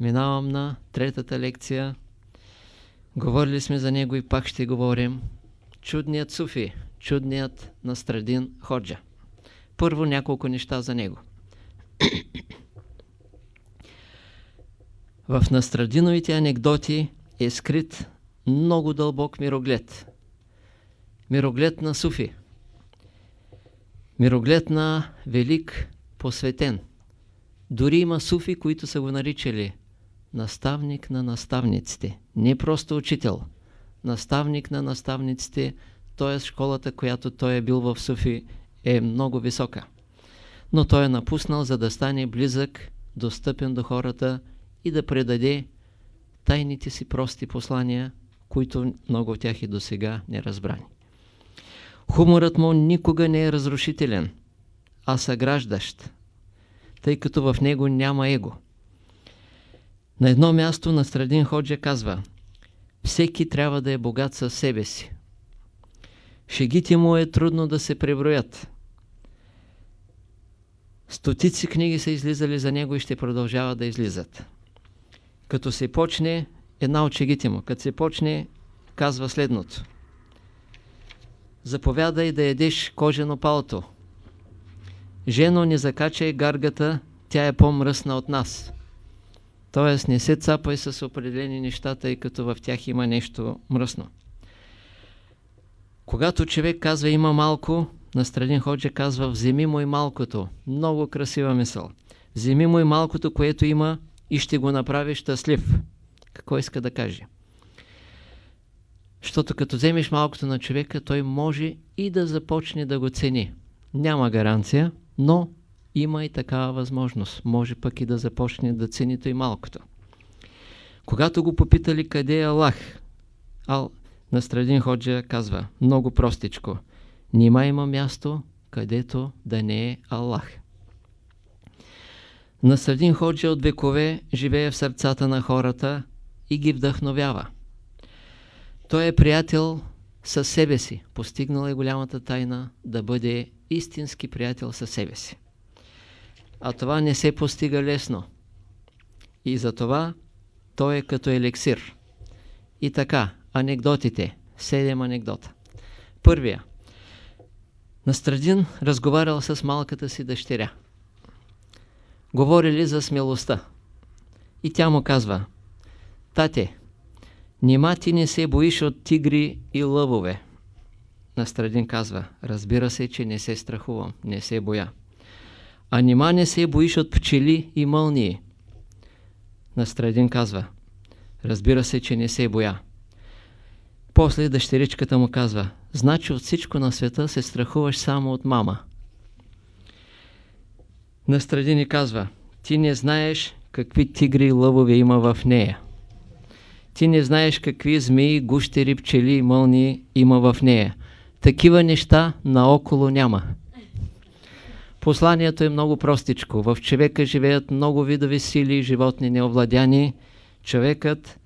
минавам на третата лекция. Говорили сме за него и пак ще говорим. Чудният Суфи, чудният Настрадин Ходжа. Първо няколко неща за него. В Настрадиновите анекдоти е скрит много дълбок мироглед. Мироглед на Суфи. Мироглед на велик посветен. Дори има суфи, които са го наричали наставник на наставниците. Не просто учител. Наставник на наставниците, т.е. школата, която той е бил в Суфи, е много висока. Но той е напуснал, за да стане близък, достъпен до хората и да предаде тайните си прости послания, които много от тях и до сега не разбрани. Хуморът му никога не е разрушителен, а съграждащ, тъй като в него няма его. На едно място на Страдин Ходжа казва Всеки трябва да е богат със себе си. Шегите му е трудно да се преброят. Стотици книги са излизали за него и ще продължават да излизат. Като се почне, една от шегите му, като се почне, казва следното. Заповядай да едеш кожено палто. Жено, не закачай гаргата, тя е по-мръсна от нас. Тоест не се цапай с определени неща, тъй като в тях има нещо мръсно. Когато човек казва има малко, Настрадин Ходжа казва вземи му и малкото. Много красива мисъл. Вземи му и малкото, което има и ще го направи щастлив. Какво иска да каже? Защото като вземеш малкото на човека, той може и да започне да го цени. Няма гаранция, но има и такава възможност. Може пък и да започне да цени и малкото. Когато го попитали къде е Аллах, Ал Настрадин Ходжа казва много простичко. Нима има място, където да не е Аллах. Настрадин Ходжа от векове живее в сърцата на хората и ги вдъхновява. Той е приятел със себе си. Постигнал е голямата тайна да бъде истински приятел със себе си. А това не се постига лесно. И затова той е като елексир. И така, анекдотите. Седем анекдота. Първия. Настрадин разговарял с малката си дъщеря. Говорили за смелостта. И тя му казва, Тате, нима ти не се боиш от тигри и лъвове? Настрадин казва, разбира се, че не се страхувам, не се боя. А нима не се боиш от пчели и мълнии? Настрадин казва, разбира се, че не се боя. После дъщеричката му казва, значи от всичко на света се страхуваш само от мама. Настрадини казва, ти не знаеш какви тигри и лъвове има в нея. Ти не знаеш какви змии, гущери, пчели и мълни има в нея. Такива неща наоколо няма. Посланието е много простичко. В човека живеят много видови сили и животни неовладяни. Човекът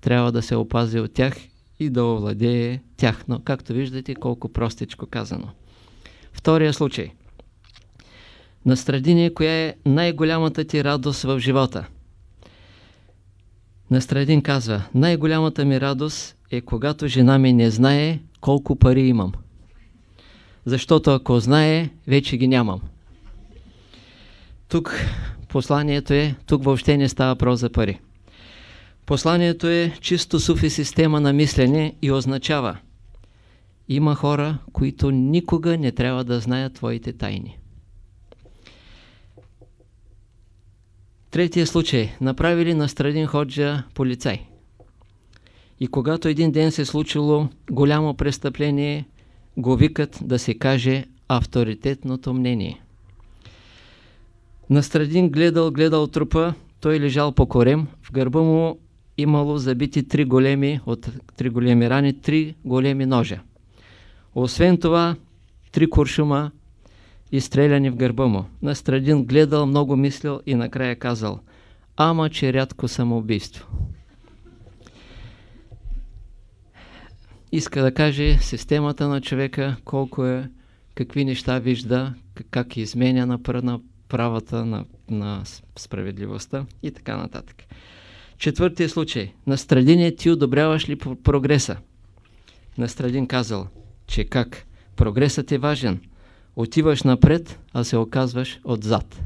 трябва да се опази от тях и да овладее тях. Но, както виждате, колко простичко казано. Втория случай. Настрадине, коя е най-голямата ти радост в живота? Настрадин казва, най-голямата ми радост е когато жена ми не знае колко пари имам. Защото ако знае, вече ги нямам. Тук посланието е, тук въобще не става про за пари. Посланието е чисто суфи система на мислене и означава има хора, които никога не трябва да знаят твоите тайни. Третия случай. Направили на Страдин Ходжа полицай. И когато един ден се случило голямо престъпление, го викат да се каже авторитетното мнение. Настрадин гледал, гледал трупа, той лежал по корем, в гърба му имало забити три големи, от три големи рани, три големи ножа. Освен това, три куршума изстреляни в гърба му. Настрадин гледал, много мислил и накрая казал Ама, че рядко самоубийство. Иска да каже системата на човека, колко е, какви неща вижда, как изменя на правата, на, на справедливостта и така нататък. Четвъртия случай. На Страдине ти одобряваш ли прогреса? На Страдин казал, че как? Прогресът е важен. Отиваш напред, а се оказваш отзад.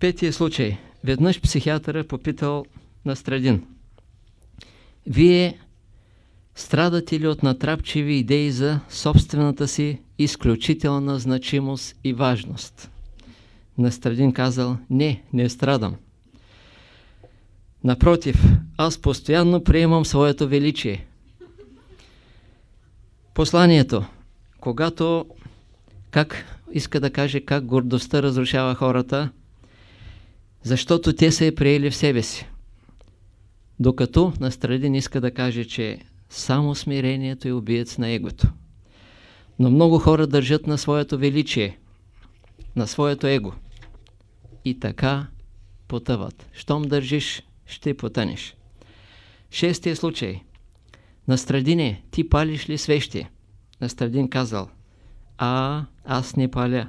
Петия случай. Веднъж психиатъра попитал на Страдин. Вие страдате ли от натрапчиви идеи за собствената си изключителна значимост и важност? Настрадин казал, не, не страдам. Напротив, аз постоянно приемам своето величие. Посланието, когато, как иска да каже, как гордостта разрушава хората, защото те се е приели в себе си. Докато Настрадин иска да каже, че само смирението е убиец на егото. Но много хора държат на своето величие, на своето его. И така потъват. Щом държиш, ще потънеш. Шестия случай. Настрадине, ти палиш ли свещи? Настрадин казал, а аз не паля,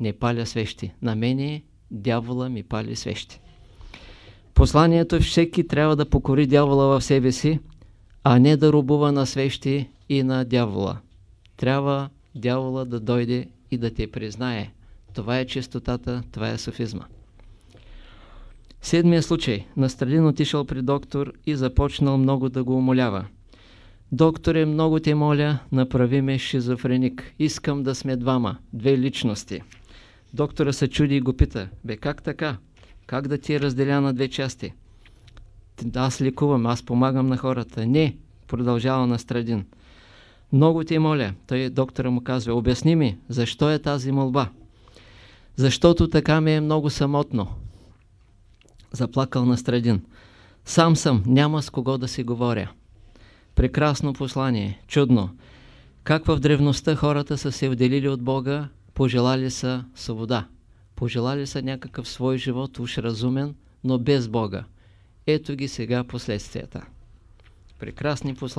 не паля свещи. На мене дявола ми пали свещи. Посланието всеки трябва да покори дявола в себе си, а не да рубува на свещи и на дявола. Трябва дявола да дойде и да те признае. Това е чистотата, това е софизма. Седмия случай. Настрадин отишъл при доктор и започнал много да го умолява. Докторе, много те моля, направи ме шизофреник. Искам да сме двама, две личности. Доктора се чуди и го пита, бе как така? Как да ти е разделя на две части? Аз лекувам, аз помагам на хората. Не, продължава Настрадин. Много ти моля, той доктора му казва, обясни ми, защо е тази молба? Защото така ми е много самотно. Заплакал Настрадин. Сам съм, няма с кого да си говоря. Прекрасно послание, чудно. Как в древността хората са се отделили от Бога, пожелали са свобода. Пожелали са някакъв свой живот, уж разумен, но без Бога. Ето ги сега последствията. Прекрасни послания.